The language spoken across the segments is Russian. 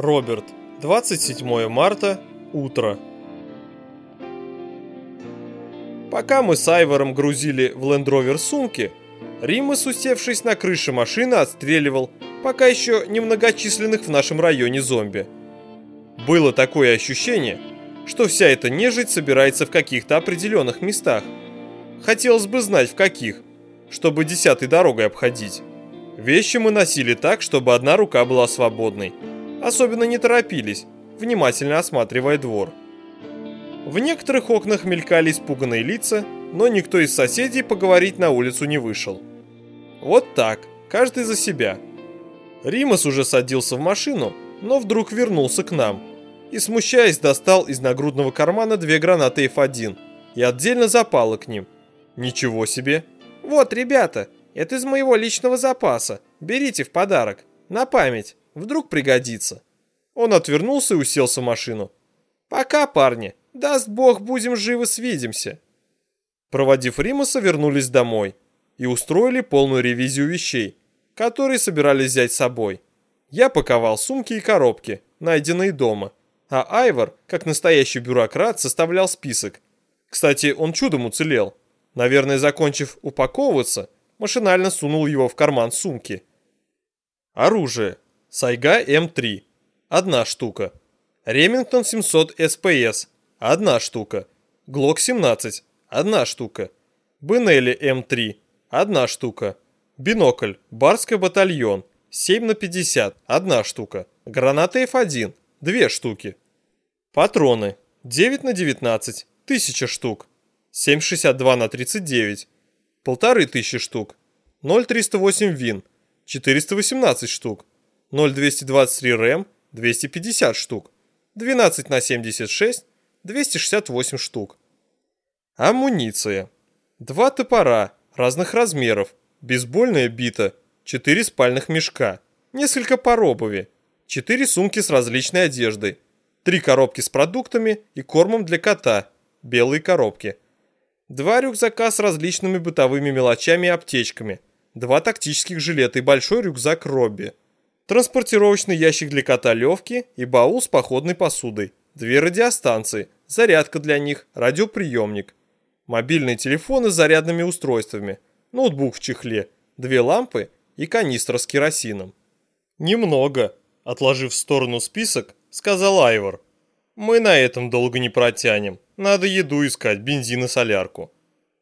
Роберт. 27 марта. Утро. Пока мы с Айвором грузили в лендровер сумки, Римас, усевшись на крыше машины, отстреливал пока еще немногочисленных в нашем районе зомби. Было такое ощущение, что вся эта нежить собирается в каких-то определенных местах. Хотелось бы знать в каких, чтобы десятой дорогой обходить. Вещи мы носили так, чтобы одна рука была свободной. Особенно не торопились, внимательно осматривая двор. В некоторых окнах мелькали испуганные лица, но никто из соседей поговорить на улицу не вышел. Вот так, каждый за себя. Римас уже садился в машину, но вдруг вернулся к нам и, смущаясь, достал из нагрудного кармана две гранаты F1 и отдельно запало к ним. Ничего себе! Вот, ребята, это из моего личного запаса. Берите в подарок. На память. Вдруг пригодится. Он отвернулся и уселся в машину. Пока, парни. Даст бог, будем живы, свидимся. Проводив Римаса, вернулись домой и устроили полную ревизию вещей, которые собирались взять с собой. Я паковал сумки и коробки, найденные дома, а Айвор, как настоящий бюрократ, составлял список. Кстати, он чудом уцелел. Наверное, закончив упаковываться, машинально сунул его в карман сумки. Оружие. Сайга М3. Одна штука. Ремингтон 700 SPS. Одна штука. Глок 17. Одна штука. Бенелли М3. Одна штука. Бинокль. Barska Battalion. 7 на 50. Одна штука. Гранаты F1. Две штуки. Патроны. 9 на 19. Тысяча штук. 7,62 на 39 полторы тысячи штук, 0,308 вин, 418 штук, 0,223 рэм, 250 штук, 12 на 76, 268 штук. Амуниция. Два топора разных размеров, бейсбольная бита, 4 спальных мешка, несколько пар обуви, 4 сумки с различной одеждой, 3 коробки с продуктами и кормом для кота, белые коробки – Два рюкзака с различными бытовыми мелочами и аптечками, два тактических жилета и большой рюкзак Робби, транспортировочный ящик для кота Левки и баул с походной посудой, две радиостанции, зарядка для них, радиоприемник, мобильные телефоны с зарядными устройствами, ноутбук в чехле, две лампы и канистра с керосином. «Немного», — отложив в сторону список, сказал Айвор. «Мы на этом долго не протянем». Надо еду искать, бензин и солярку.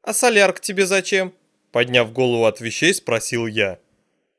А солярка тебе зачем? Подняв голову от вещей, спросил я.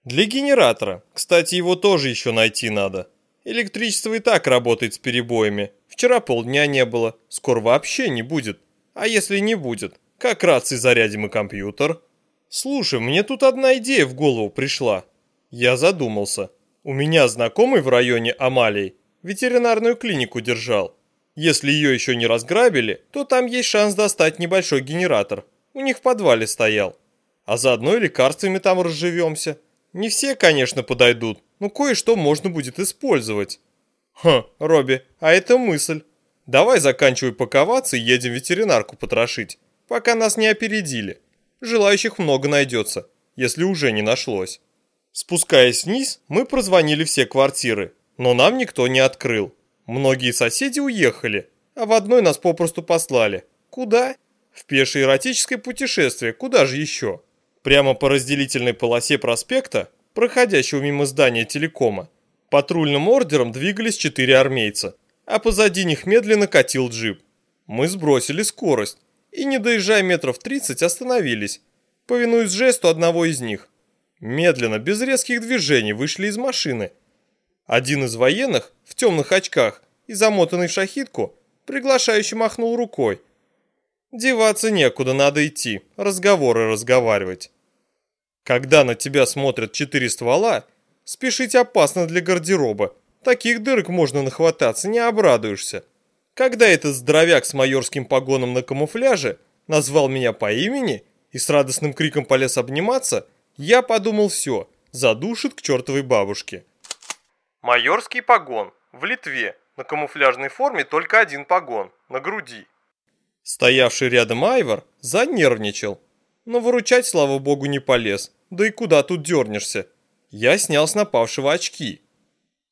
Для генератора. Кстати, его тоже еще найти надо. Электричество и так работает с перебоями. Вчера полдня не было, скоро вообще не будет. А если не будет, как раз и зарядим и компьютер. Слушай, мне тут одна идея в голову пришла. Я задумался. У меня знакомый в районе Амалии ветеринарную клинику держал. Если ее еще не разграбили, то там есть шанс достать небольшой генератор. У них в подвале стоял. А заодно и лекарствами там разживемся. Не все, конечно, подойдут, но кое-что можно будет использовать. Хм, Робби, а это мысль. Давай заканчивай паковаться и едем ветеринарку потрошить, пока нас не опередили. Желающих много найдется, если уже не нашлось. Спускаясь вниз, мы прозвонили все квартиры, но нам никто не открыл. Многие соседи уехали, а в одной нас попросту послали. Куда? В пешее эротическое путешествие, куда же еще? Прямо по разделительной полосе проспекта, проходящего мимо здания телекома, патрульным ордером двигались четыре армейца, а позади них медленно катил джип. Мы сбросили скорость и, не доезжая метров 30, остановились, повинуясь жесту одного из них. Медленно, без резких движений, вышли из машины – один из военных, в темных очках и замотанный в шахитку, приглашающе махнул рукой. Деваться некуда, надо идти, разговоры разговаривать. Когда на тебя смотрят четыре ствола, спешить опасно для гардероба. Таких дырок можно нахвататься, не обрадуешься. Когда этот здоровяк с майорским погоном на камуфляже назвал меня по имени и с радостным криком полез обниматься, я подумал все, задушит к чертовой бабушке. Майорский погон. В Литве. На камуфляжной форме только один погон. На груди. Стоявший рядом Айвор занервничал. Но выручать, слава богу, не полез. Да и куда тут дернешься? Я снял с напавшего очки.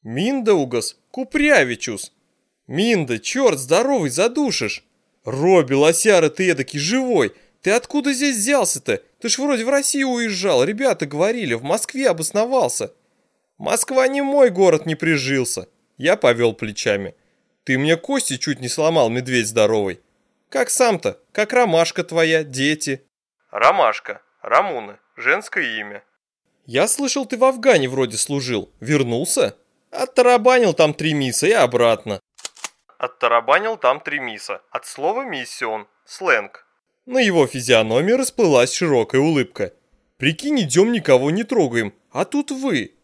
Миндаугас Купрявичус. Минда, черт, здоровый, задушишь. Робби, лосяра, ты эдакий живой. Ты откуда здесь взялся-то? Ты ж вроде в Россию уезжал, ребята говорили, в Москве обосновался. Москва не мой город, не прижился. Я повел плечами. Ты мне кости чуть не сломал, медведь здоровый. Как сам-то? Как ромашка твоя, дети? Ромашка. Рамуна. Женское имя. Я слышал, ты в Афгане вроде служил. Вернулся? Оттарабанил там три миса и обратно. Оттарабанил там три миса. От слова миссион. Сленг. На его физиономии расплылась широкая улыбка. Прикинь, идем никого не трогаем, а тут вы.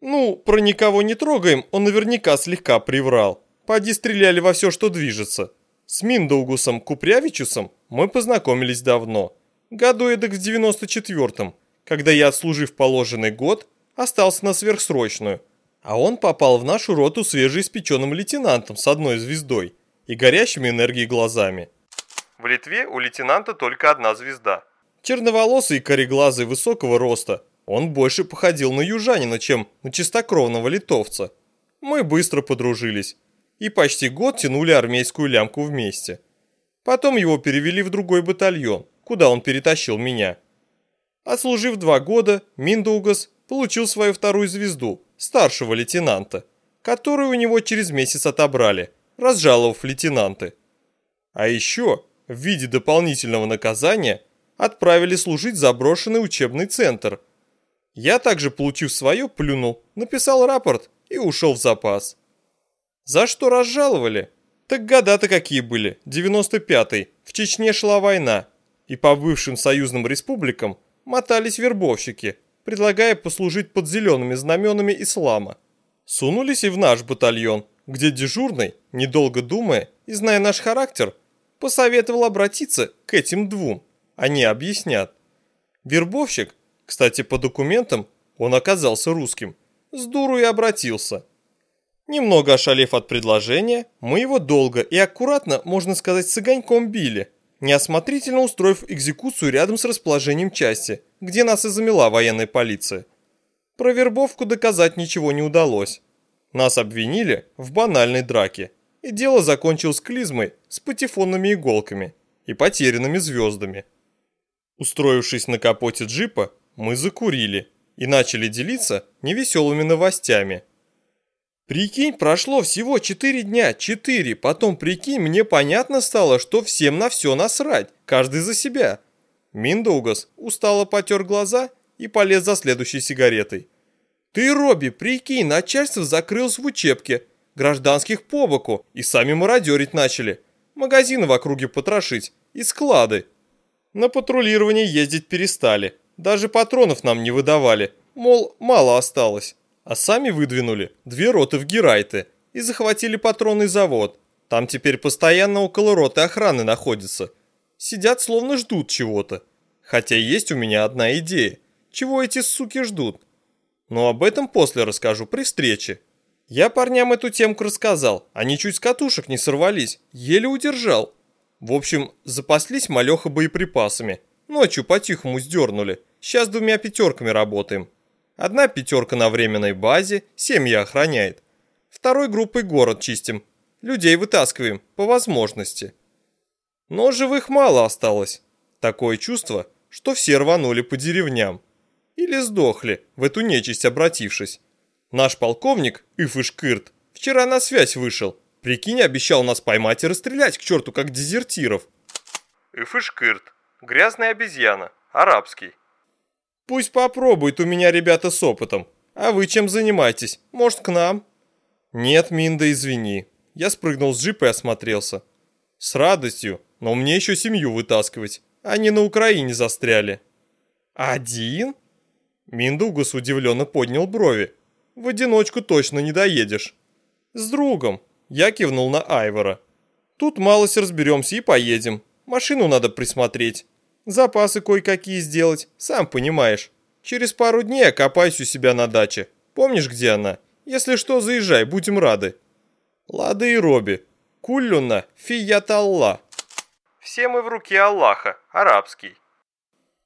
Ну, про никого не трогаем он наверняка слегка приврал. Поди стреляли во все, что движется. С Миндаугусом Купрявичусом мы познакомились давно. Году эдак в 94-м, когда я, отслужив положенный год, остался на сверхсрочную. А он попал в нашу роту свежеиспеченным лейтенантом с одной звездой и горящими энергией глазами. В Литве у лейтенанта только одна звезда. Черноволосый и кореглазый высокого роста, он больше походил на южанина, чем на чистокровного литовца. Мы быстро подружились и почти год тянули армейскую лямку вместе. Потом его перевели в другой батальон, куда он перетащил меня. Отслужив два года, Миндаугас получил свою вторую звезду, старшего лейтенанта, которую у него через месяц отобрали, разжаловав лейтенанты. А еще в виде дополнительного наказания отправили служить заброшенный учебный центр. Я также, получив свое, плюнул, написал рапорт и ушел в запас. За что разжаловали? Так года-то какие были, 95-й, в Чечне шла война, и по бывшим союзным республикам мотались вербовщики, предлагая послужить под зелеными знаменами ислама. Сунулись и в наш батальон, где дежурный, недолго думая и зная наш характер, посоветовал обратиться к этим двум. Они объяснят. Вербовщик, кстати, по документам, он оказался русским, с дуру и обратился. Немного ошалев от предложения, мы его долго и аккуратно, можно сказать, с огоньком били, неосмотрительно устроив экзекуцию рядом с расположением части, где нас и замела военная полиция. Про вербовку доказать ничего не удалось. Нас обвинили в банальной драке и дело закончилось клизмой с патефонными иголками и потерянными звездами. Устроившись на капоте джипа, мы закурили и начали делиться невеселыми новостями. Прикинь, прошло всего четыре дня, четыре, потом прикинь, мне понятно стало, что всем на все насрать, каждый за себя. Миндоугас устало потер глаза и полез за следующей сигаретой. Ты, Робби, прикинь, начальство закрылось в учебке, гражданских по боку, и сами мародерить начали. Магазины в округе потрошить и склады. На патрулирование ездить перестали, даже патронов нам не выдавали, мол, мало осталось. А сами выдвинули две роты в Герайты и захватили патронный завод. Там теперь постоянно около роты охраны находится. Сидят словно ждут чего-то. Хотя есть у меня одна идея. Чего эти суки ждут? Но об этом после расскажу при встрече. Я парням эту темку рассказал, они чуть с катушек не сорвались, еле удержал. В общем, запаслись малеха боеприпасами. Ночью по-тихому сдернули. Сейчас двумя пятерками работаем. Одна пятерка на временной базе, семья охраняет. Второй группой город чистим. Людей вытаскиваем, по возможности. Но живых мало осталось. Такое чувство, что все рванули по деревням. Или сдохли, в эту нечисть обратившись. Наш полковник, Ифышкырт, вчера на связь вышел. Прикинь, обещал нас поймать и расстрелять к черту, как дезертиров. Ифышкырт. Грязная обезьяна. Арабский. Пусть попробуют у меня ребята с опытом. А вы чем занимаетесь? Может, к нам? Нет, Минда, извини. Я спрыгнул с джипа и осмотрелся. С радостью, но мне еще семью вытаскивать. Они на Украине застряли. Один? Миндугас удивленно поднял брови. В одиночку точно не доедешь. С другом. Я кивнул на Айвора. Тут малость разберемся и поедем. Машину надо присмотреть. Запасы кое-какие сделать, сам понимаешь. Через пару дней окопаюсь у себя на даче. Помнишь, где она? Если что, заезжай, будем рады. Лады и Робби. Куллюна фият Аллах. Все мы в руке Аллаха, арабский.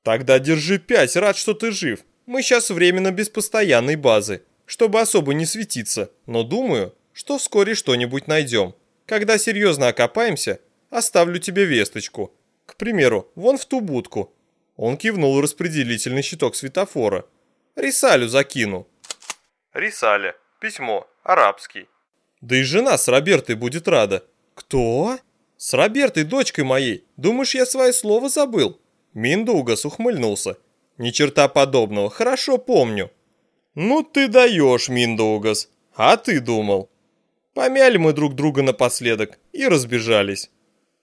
Тогда держи пять, рад, что ты жив. Мы сейчас временно без постоянной базы чтобы особо не светиться, но думаю, что вскоре что-нибудь найдем. Когда серьезно окопаемся, оставлю тебе весточку. К примеру, вон в ту будку. Он кивнул распределительный щиток светофора. Рисалю закину. Рисаля. Письмо. Арабский. Да и жена с Робертой будет рада. Кто? С Робертой, дочкой моей. Думаешь, я свое слово забыл? Миндугас ухмыльнулся. Ни черта подобного, хорошо помню. Ну ты даешь, Миндугас. А ты думал? Помяли мы друг друга напоследок и разбежались.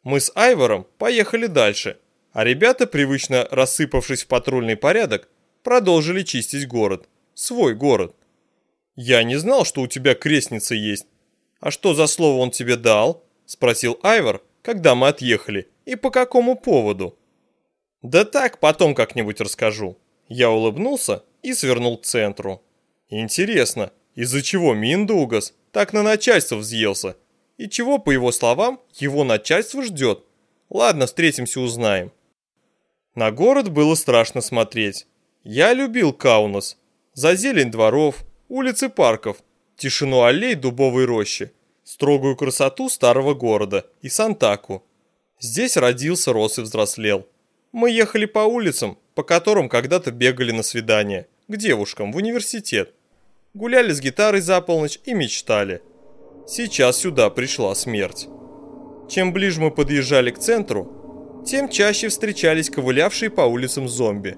Мы с Айвором поехали дальше, а ребята, привычно рассыпавшись в патрульный порядок, продолжили чистить город. Свой город. «Я не знал, что у тебя крестница есть. А что за слово он тебе дал?» – спросил Айвор, когда мы отъехали. «И по какому поводу?» «Да так, потом как-нибудь расскажу». Я улыбнулся и свернул к центру. «Интересно, из-за чего Миндугас так на начальство взъелся? И чего, по его словам, его начальство ждет? Ладно, встретимся, узнаем». На город было страшно смотреть. Я любил Каунас. За зелень дворов, улицы парков, тишину аллей дубовой рощи, строгую красоту старого города и Сантаку. Здесь родился, рос и взрослел. Мы ехали по улицам, по которым когда-то бегали на свидания, к девушкам, в университет. Гуляли с гитарой за полночь и мечтали. Сейчас сюда пришла смерть. Чем ближе мы подъезжали к центру, тем чаще встречались ковылявшие по улицам зомби.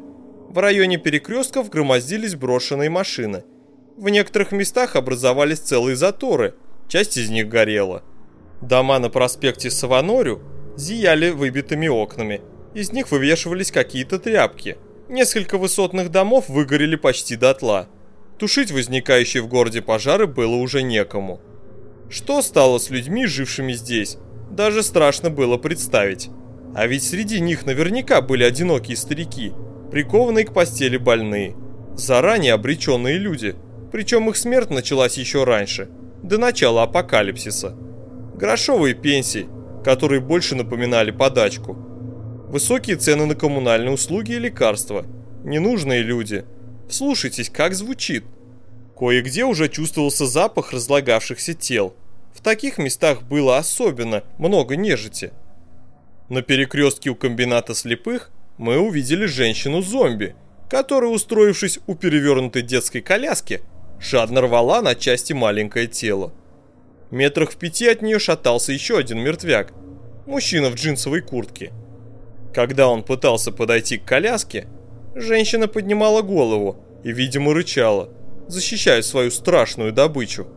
В районе перекрестков громоздились брошенные машины – в некоторых местах образовались целые заторы, часть из них горела. Дома на проспекте Саванорю зияли выбитыми окнами, из них вывешивались какие-то тряпки. Несколько высотных домов выгорели почти дотла. Тушить возникающие в городе пожары было уже некому. Что стало с людьми, жившими здесь, даже страшно было представить. А ведь среди них наверняка были одинокие старики, прикованные к постели больные, заранее обреченные люди – причем их смерть началась еще раньше, до начала апокалипсиса. Грошовые пенсии, которые больше напоминали подачку. Высокие цены на коммунальные услуги и лекарства. Ненужные люди. Вслушайтесь, как звучит. Кое-где уже чувствовался запах разлагавшихся тел. В таких местах было особенно много нежити. На перекрестке у комбината слепых мы увидели женщину-зомби, которая, устроившись у перевернутой детской коляски, жадно рвала на части маленькое тело. Метрах в пяти от нее шатался еще один мертвяк, мужчина в джинсовой куртке. Когда он пытался подойти к коляске, женщина поднимала голову и, видимо, рычала, защищая свою страшную добычу.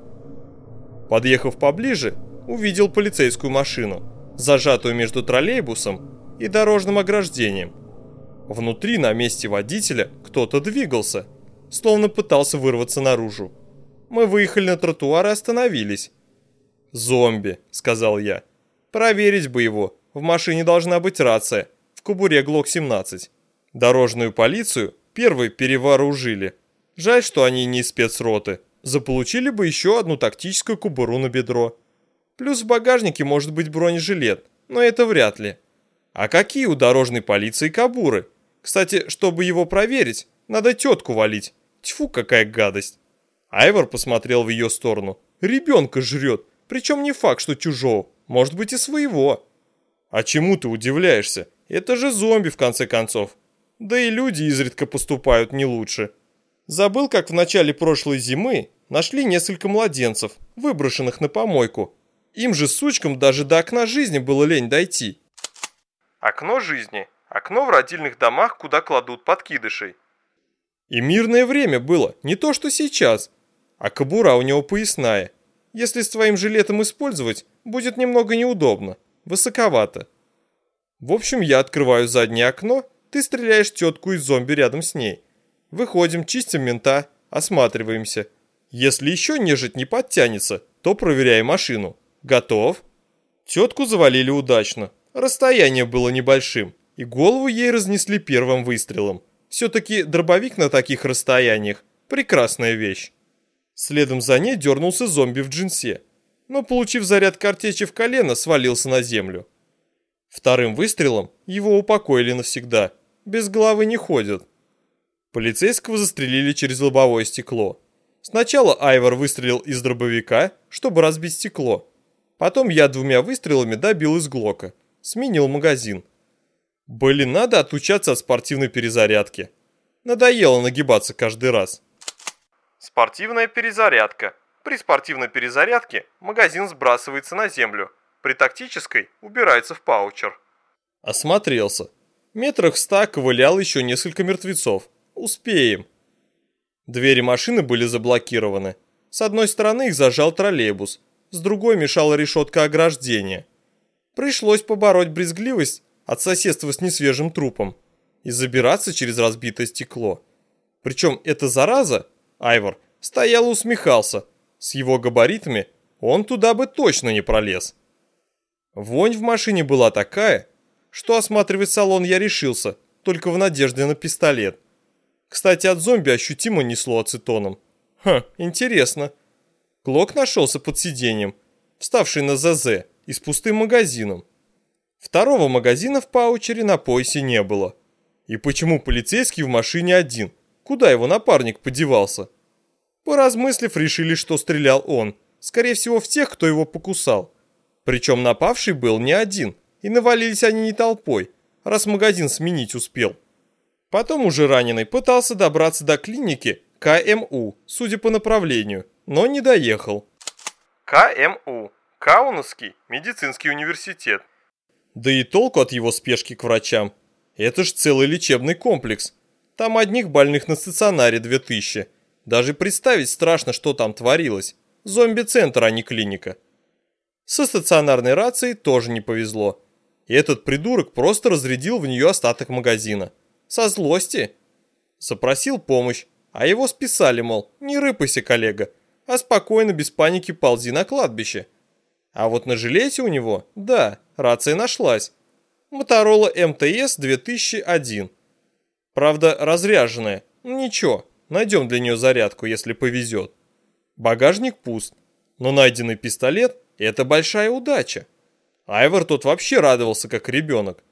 Подъехав поближе, увидел полицейскую машину, зажатую между троллейбусом и дорожным ограждением. Внутри на месте водителя кто-то двигался – словно пытался вырваться наружу. Мы выехали на тротуар и остановились. «Зомби», — сказал я. «Проверить бы его. В машине должна быть рация. В кобуре ГЛОК-17». Дорожную полицию первой перевооружили. Жаль, что они не из спецроты. Заполучили бы еще одну тактическую кобуру на бедро. Плюс в багажнике может быть бронежилет, но это вряд ли. А какие у дорожной полиции кобуры? Кстати, чтобы его проверить, надо тетку валить. Тьфу, какая гадость. Айвор посмотрел в ее сторону. Ребенка жрет. Причем не факт, что чужого. Может быть и своего. А чему ты удивляешься? Это же зомби, в конце концов. Да и люди изредка поступают не лучше. Забыл, как в начале прошлой зимы нашли несколько младенцев, выброшенных на помойку. Им же, сучкам, даже до окна жизни было лень дойти. Окно жизни. Окно в родильных домах, куда кладут подкидышей. И мирное время было, не то что сейчас. А кобура у него поясная. Если с твоим жилетом использовать, будет немного неудобно, высоковато. В общем, я открываю заднее окно, ты стреляешь тетку из зомби рядом с ней. Выходим, чистим мента, осматриваемся. Если еще нежить не подтянется, то проверяй машину. Готов? Тетку завалили удачно. Расстояние было небольшим, и голову ей разнесли первым выстрелом. Все-таки дробовик на таких расстояниях – прекрасная вещь. Следом за ней дернулся зомби в джинсе, но, получив заряд картечи в колено, свалился на землю. Вторым выстрелом его упокоили навсегда, без головы не ходят. Полицейского застрелили через лобовое стекло. Сначала Айвор выстрелил из дробовика, чтобы разбить стекло. Потом я двумя выстрелами добил из глока. Сменил магазин. Блин, надо отучаться от спортивной перезарядки. Надоело нагибаться каждый раз. Спортивная перезарядка. При спортивной перезарядке магазин сбрасывается на землю. При тактической убирается в паучер. Осмотрелся. Метрах ста ковылял еще несколько мертвецов. Успеем. Двери машины были заблокированы. С одной стороны их зажал троллейбус, с другой мешала решетка ограждения. Пришлось побороть брезгливость от соседства с несвежим трупом и забираться через разбитое стекло. Причем эта зараза, Айвор, стоял и усмехался. С его габаритами он туда бы точно не пролез. Вонь в машине была такая, что осматривать салон я решился, только в надежде на пистолет. Кстати, от зомби ощутимо несло ацетоном. Ха, интересно. Клок нашелся под сиденьем, вставший на ЗЗ и с пустым магазином. Второго магазина в паучере на поясе не было. И почему полицейский в машине один? Куда его напарник подевался? Поразмыслив, решили, что стрелял он. Скорее всего, в тех, кто его покусал. Причем напавший был не один, и навалились они не толпой, раз магазин сменить успел. Потом уже раненый пытался добраться до клиники КМУ, судя по направлению, но не доехал. КМУ. Каунасский медицинский университет. Да и толку от его спешки к врачам. Это ж целый лечебный комплекс. Там одних больных на стационаре 2000. Даже представить страшно, что там творилось. Зомби-центр, а не клиника. Со стационарной рацией тоже не повезло. И этот придурок просто разрядил в нее остаток магазина. Со злости. Запросил помощь, а его списали, мол, не рыпайся, коллега, а спокойно, без паники ползи на кладбище. А вот на жилете у него, да, рация нашлась. Моторола МТС 2001. Правда, разряженная. Ничего, найдем для нее зарядку, если повезет. Багажник пуст, но найденный пистолет это большая удача. Айвор тут вообще радовался, как ребенок.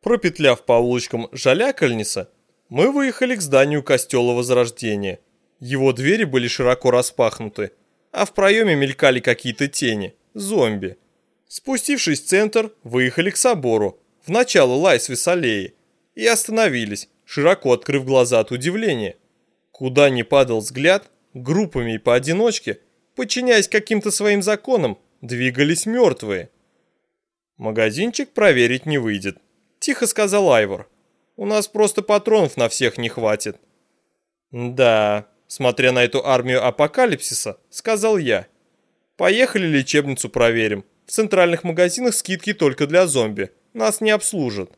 Пропетляв по улочкам Жалякальниса, мы выехали к зданию костела Возрождения. Его двери были широко распахнуты, а в проеме мелькали какие-то тени, зомби. Спустившись в центр, выехали к собору, в начало Лайсвис-аллеи, и остановились, широко открыв глаза от удивления. Куда ни падал взгляд, группами и поодиночке, подчиняясь каким-то своим законам, двигались мертвые. Магазинчик проверить не выйдет, тихо сказал Айвор. У нас просто патронов на всех не хватит. Да, смотря на эту армию апокалипсиса, сказал я. Поехали лечебницу проверим. В центральных магазинах скидки только для зомби. Нас не обслужат.